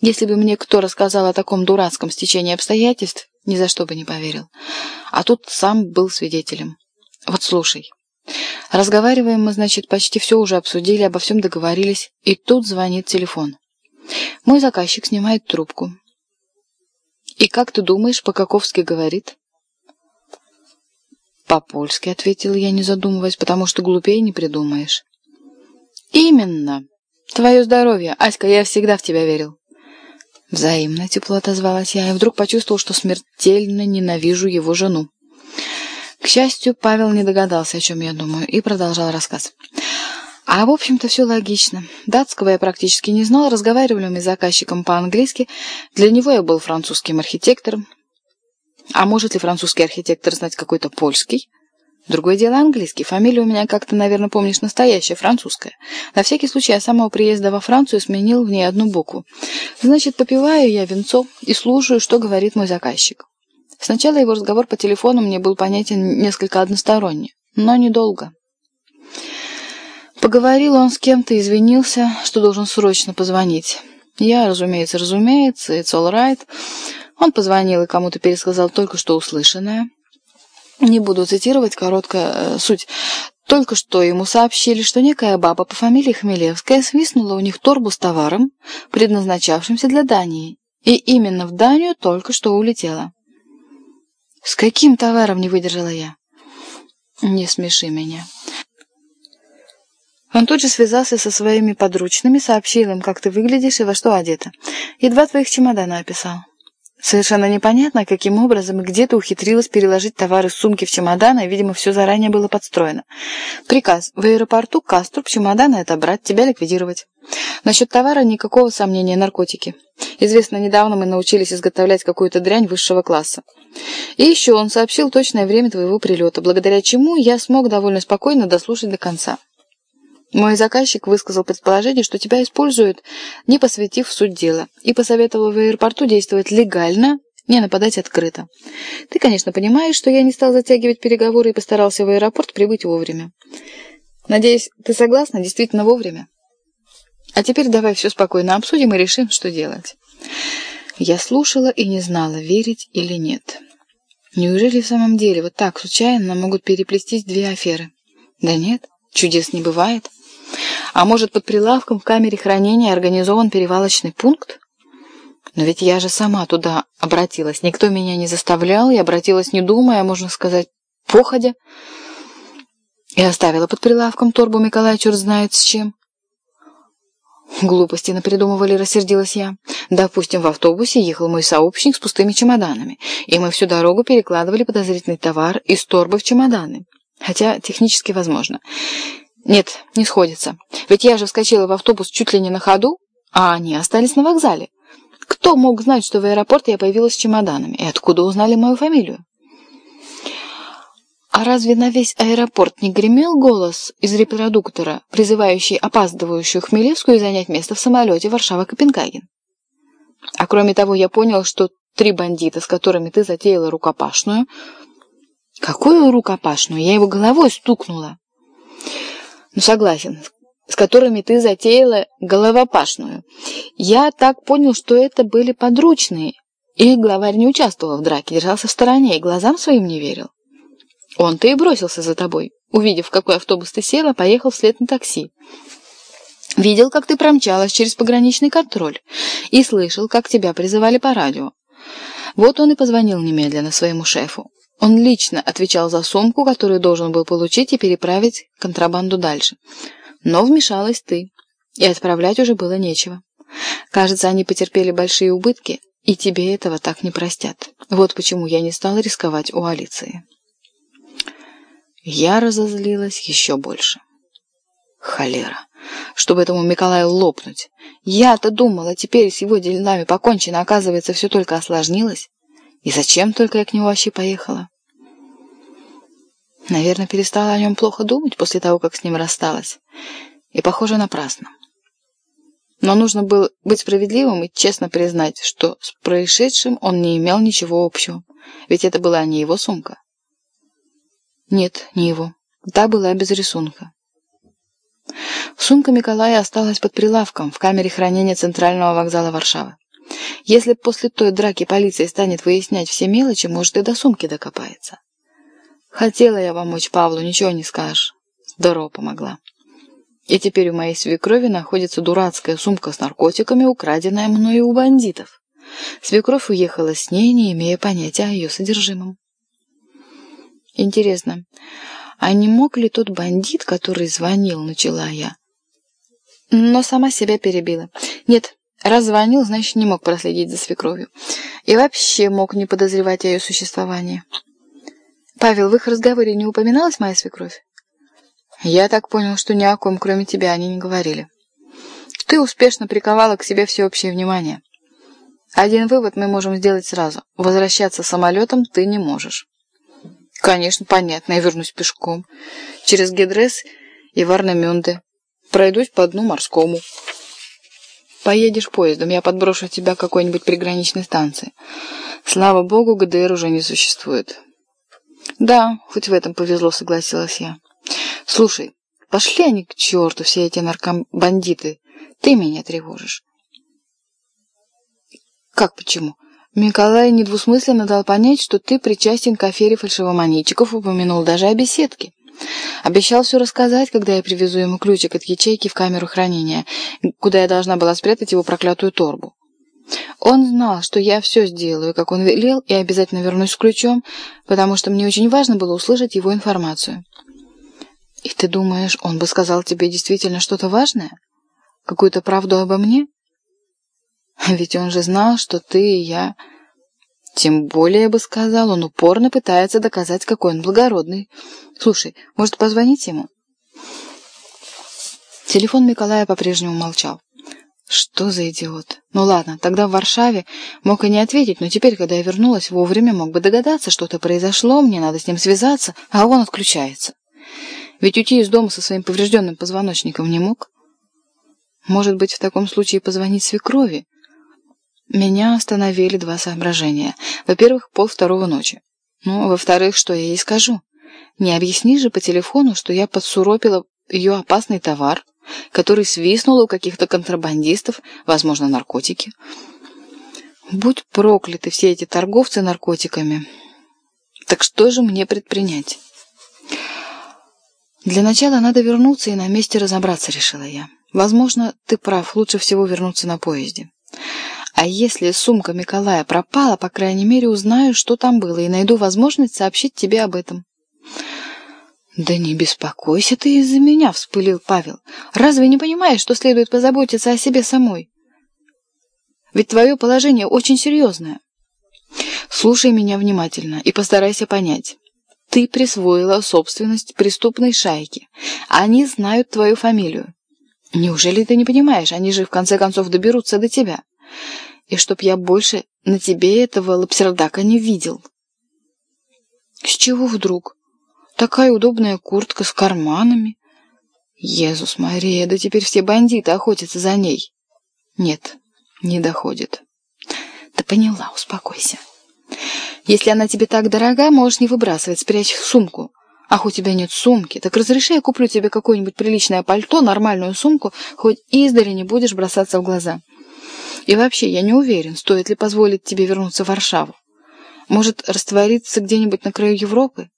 Если бы мне кто рассказал о таком дурацком стечении обстоятельств, ни за что бы не поверил. А тут сам был свидетелем. Вот слушай. Разговариваем мы, значит, почти все уже обсудили, обо всем договорились, и тут звонит телефон. Мой заказчик снимает трубку. И как ты думаешь, по-каковски говорит? «По-польски», — ответил я, не задумываясь, потому что глупее не придумаешь. «Именно. Твое здоровье. Аська, я всегда в тебя верил». Взаимно тепло отозвалась я и вдруг почувствовал, что смертельно ненавижу его жену. К счастью, Павел не догадался, о чем я думаю, и продолжал рассказ. А в общем-то все логично. Датского я практически не знал, разговаривали мы с заказчиком по-английски. Для него я был французским архитектором. А может ли французский архитектор знать какой-то польский? Другое дело английский. Фамилия у меня, как ты, наверное, помнишь, настоящая, французская. На всякий случай я с самого приезда во Францию сменил в ней одну букву. Значит, попиваю я венцо и слушаю, что говорит мой заказчик. Сначала его разговор по телефону мне был понятен несколько односторонне, но недолго. Поговорил он с кем-то, извинился, что должен срочно позвонить. Я, разумеется, разумеется, it's all right. Он позвонил и кому-то пересказал только что услышанное. Не буду цитировать, короткая э, суть. Только что ему сообщили, что некая баба по фамилии Хмелевская свистнула у них торбу с товаром, предназначавшимся для Дании. И именно в Данию только что улетела. «С каким товаром?» — не выдержала я. «Не смеши меня». Он тут же связался со своими подручными, сообщил им, как ты выглядишь и во что одета. И два твоих чемодана описал. Совершенно непонятно, каким образом и где ты ухитрилась переложить товары с сумки в чемодан, и, видимо, все заранее было подстроено. Приказ. В аэропорту Каструб чемоданы отобрать, тебя ликвидировать. Насчет товара никакого сомнения, наркотики. Известно, недавно мы научились изготовлять какую-то дрянь высшего класса. И еще он сообщил точное время твоего прилета, благодаря чему я смог довольно спокойно дослушать до конца. Мой заказчик высказал предположение, что тебя используют, не посвятив в суть дела, и посоветовал в аэропорту действовать легально, не нападать открыто. Ты, конечно, понимаешь, что я не стал затягивать переговоры и постарался в аэропорт прибыть вовремя. Надеюсь, ты согласна действительно вовремя? А теперь давай все спокойно обсудим и решим, что делать. Я слушала и не знала, верить или нет. Неужели в самом деле вот так случайно могут переплестись две аферы? Да нет, чудес не бывает. А может, под прилавком в камере хранения организован перевалочный пункт? Но ведь я же сама туда обратилась. Никто меня не заставлял, я обратилась не думая, можно сказать, походя. И оставила под прилавком торбу Миколая черт знает с чем. Глупости напридумывали, рассердилась я. Допустим, в автобусе ехал мой сообщник с пустыми чемоданами, и мы всю дорогу перекладывали подозрительный товар из торбы в чемоданы. Хотя технически возможно. Нет, не сходится. Ведь я же вскочила в автобус чуть ли не на ходу, а они остались на вокзале. Кто мог знать, что в аэропорт я появилась с чемоданами? И откуда узнали мою фамилию? А разве на весь аэропорт не гремел голос из репродуктора, призывающий опаздывающую Хмелевскую занять место в самолете Варшава-Копенгаген? А кроме того, я понял, что три бандита, с которыми ты затеяла рукопашную... Какую рукопашную? Я его головой стукнула. Ну, согласен, с которыми ты затеяла головопашную. Я так понял, что это были подручные. Их главарь не участвовал в драке, держался в стороне и глазам своим не верил. Он-то и бросился за тобой. Увидев, в какой автобус ты села, поехал вслед на такси. Видел, как ты промчалась через пограничный контроль и слышал, как тебя призывали по радио. Вот он и позвонил немедленно своему шефу. Он лично отвечал за сумку, которую должен был получить и переправить контрабанду дальше. Но вмешалась ты, и отправлять уже было нечего. Кажется, они потерпели большие убытки, и тебе этого так не простят. Вот почему я не стала рисковать у Алиции. Я разозлилась еще больше. Холера! Чтобы этому Миколаю лопнуть. Я-то думала, теперь с его делами покончено, оказывается, все только осложнилось. И зачем только я к нему вообще поехала? Наверное, перестала о нем плохо думать после того, как с ним рассталась. И, похоже, напрасно. Но нужно было быть справедливым и честно признать, что с происшедшим он не имел ничего общего. Ведь это была не его сумка. Нет, не его. Та была без рисунка. Сумка Николая осталась под прилавком в камере хранения Центрального вокзала Варшавы. Если после той драки полиция станет выяснять все мелочи, может и до сумки докопается. Хотела я помочь Павлу, ничего не скажешь. Здорово помогла. И теперь у моей свекрови находится дурацкая сумка с наркотиками, украденная мною у бандитов. Свекровь уехала с ней, не имея понятия о ее содержимом. Интересно, а не мог ли тот бандит, который звонил, начала я? Но сама себя перебила. Нет, раз звонил, значит, не мог проследить за свекровью. И вообще мог не подозревать о ее существовании. Павел, в их разговоре не упоминалась моя свекровь? Я так понял, что ни о ком, кроме тебя, они не говорили. Ты успешно приковала к себе всеобщее внимание. Один вывод мы можем сделать сразу. Возвращаться самолетом ты не можешь. Конечно, понятно, я вернусь пешком. Через Гедрес и Варнамюнде. Пройдусь по дну морскому. Поедешь поездом, я подброшу тебя к какой-нибудь приграничной станции. Слава богу, ГДР уже не существует. Да, хоть в этом повезло, согласилась я. Слушай, пошли они к черту, все эти наркобандиты. Ты меня тревожишь. Как почему? Николай недвусмысленно дал понять, что ты причастен к афере фальшивомонетчиков, упомянул даже о беседке. Обещал все рассказать, когда я привезу ему ключик от ячейки в камеру хранения, куда я должна была спрятать его проклятую торбу. Он знал, что я все сделаю, как он велел, и обязательно вернусь с ключом, потому что мне очень важно было услышать его информацию. «И ты думаешь, он бы сказал тебе действительно что-то важное? Какую-то правду обо мне?» «Ведь он же знал, что ты и я...» «Тем более, бы сказал, он упорно пытается доказать, какой он благородный. Слушай, может, позвонить ему?» Телефон Николая по-прежнему молчал. Что за идиот? Ну ладно, тогда в Варшаве мог и не ответить, но теперь, когда я вернулась, вовремя мог бы догадаться, что-то произошло, мне надо с ним связаться, а он отключается. Ведь уйти из дома со своим поврежденным позвоночником не мог. Может быть, в таком случае позвонить свекрови? Меня остановили два соображения. Во-первых, пол второго ночи. Ну, а во-вторых, что я ей скажу? Не объясни же по телефону, что я подсуропила ее опасный товар, который свистнул у каких-то контрабандистов, возможно, наркотики. Будь прокляты все эти торговцы наркотиками. Так что же мне предпринять? Для начала надо вернуться и на месте разобраться, решила я. Возможно, ты прав, лучше всего вернуться на поезде. А если сумка Николая пропала, по крайней мере, узнаю, что там было, и найду возможность сообщить тебе об этом. «Да не беспокойся ты из-за меня», — вспылил Павел. «Разве не понимаешь, что следует позаботиться о себе самой? Ведь твое положение очень серьезное. Слушай меня внимательно и постарайся понять. Ты присвоила собственность преступной шайки. Они знают твою фамилию. Неужели ты не понимаешь, они же в конце концов доберутся до тебя. И чтоб я больше на тебе этого лапсердака не видел. С чего вдруг? Такая удобная куртка с карманами. Езус Мария, да теперь все бандиты охотятся за ней. Нет, не доходит. Да поняла, успокойся. Если она тебе так дорога, можешь не выбрасывать, спрячь в сумку. Ах, у тебя нет сумки, так разреши, я куплю тебе какое-нибудь приличное пальто, нормальную сумку, хоть издали не будешь бросаться в глаза. И вообще, я не уверен, стоит ли позволить тебе вернуться в Варшаву. Может, раствориться где-нибудь на краю Европы?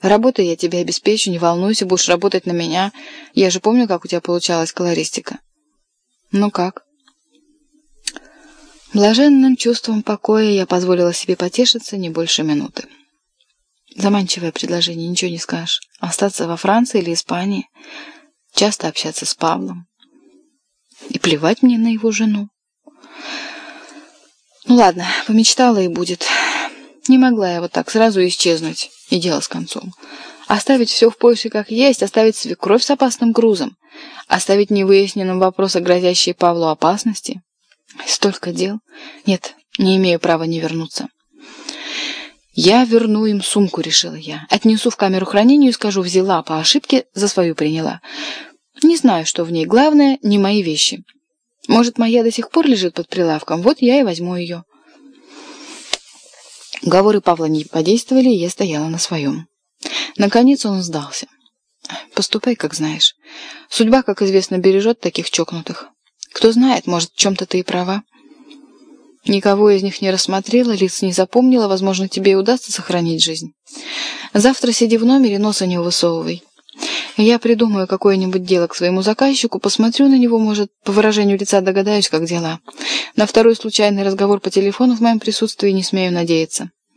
Работай я тебе обеспечу, не волнуйся, будешь работать на меня. Я же помню, как у тебя получалась колористика. Ну как? Блаженным чувством покоя я позволила себе потешиться не больше минуты. Заманчивое предложение, ничего не скажешь. Остаться во Франции или Испании, часто общаться с Павлом. И плевать мне на его жену. Ну ладно, помечтала и будет. Не могла я вот так сразу исчезнуть, и дело с концом. Оставить все в Польше как есть, оставить свекровь с опасным грузом, оставить невыясненным вопросы, грозящие Павлу опасности. Столько дел. Нет, не имею права не вернуться. Я верну им сумку, решила я. Отнесу в камеру хранения и скажу, взяла по ошибке, за свою приняла. Не знаю, что в ней. Главное, не мои вещи. Может, моя до сих пор лежит под прилавком. Вот я и возьму ее. Уговоры Павла не подействовали, и я стояла на своем. Наконец он сдался. «Поступай, как знаешь. Судьба, как известно, бережет таких чокнутых. Кто знает, может, в чем-то ты и права». Никого из них не рассмотрела, лиц не запомнила, возможно, тебе и удастся сохранить жизнь. Завтра сиди в номере, носа не высовывай. Я придумаю какое-нибудь дело к своему заказчику, посмотрю на него, может, по выражению лица догадаюсь, как дела. На второй случайный разговор по телефону в моем присутствии не смею надеяться.